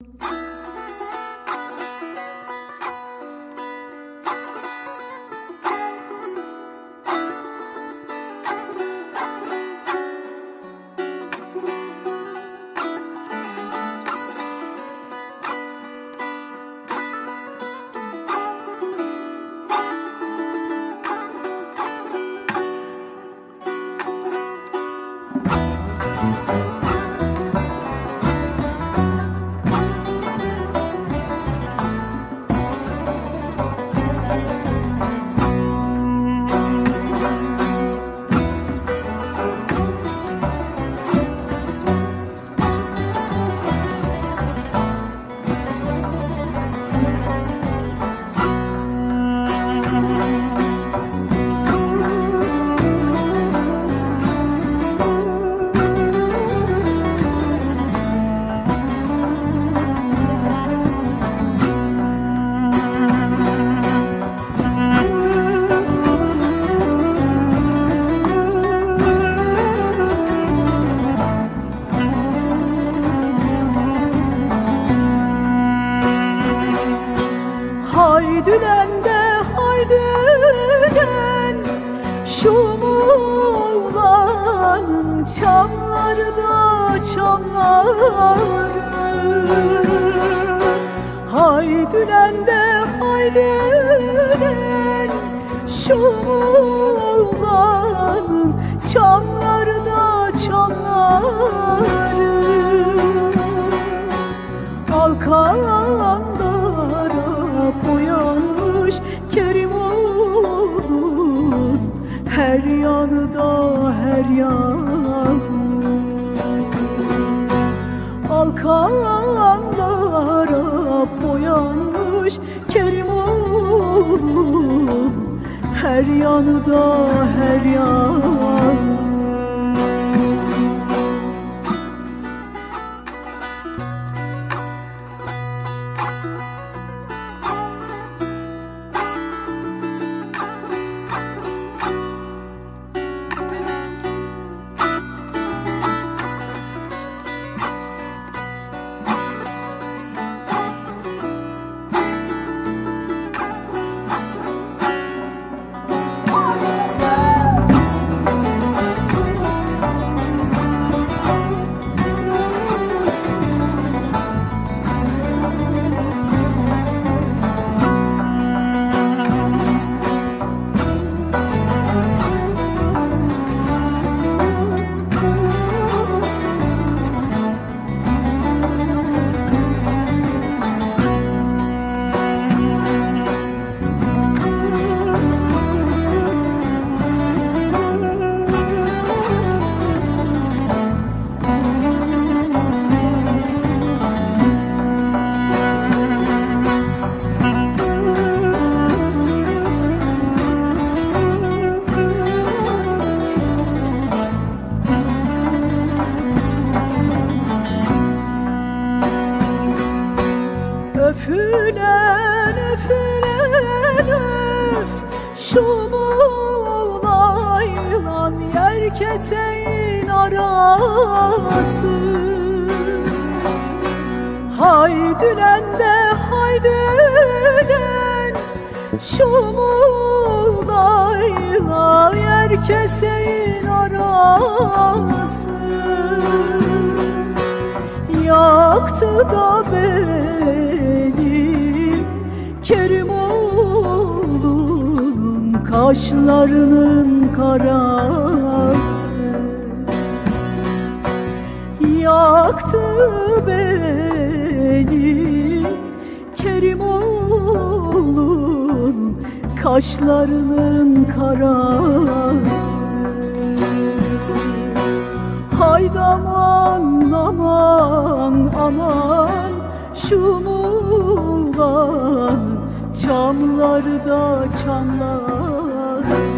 Haydülen haydülen Şu Muğla'nın çamları da çamları Haydülen de haydülen Şu Muğla'nın çamları da çamları Alkanlara boyanmış Kerimoğlu'nun Her yanı da her yanı Alkanlara boyanmış Kerimoğlu'nun Her yanı da her yanı Öfülen öfülen öf. Şu muğlayla yer keseyin arası. Haydülen de haydülen Şu muğlayla yer keseyin arası. Yaktı da beni kaşlarının karası. Yaktı beni Kerimoğlu'nun kaşlarının karası. Haydi aman aman aman Şu Muğla'nın çamları da çamlar Bye.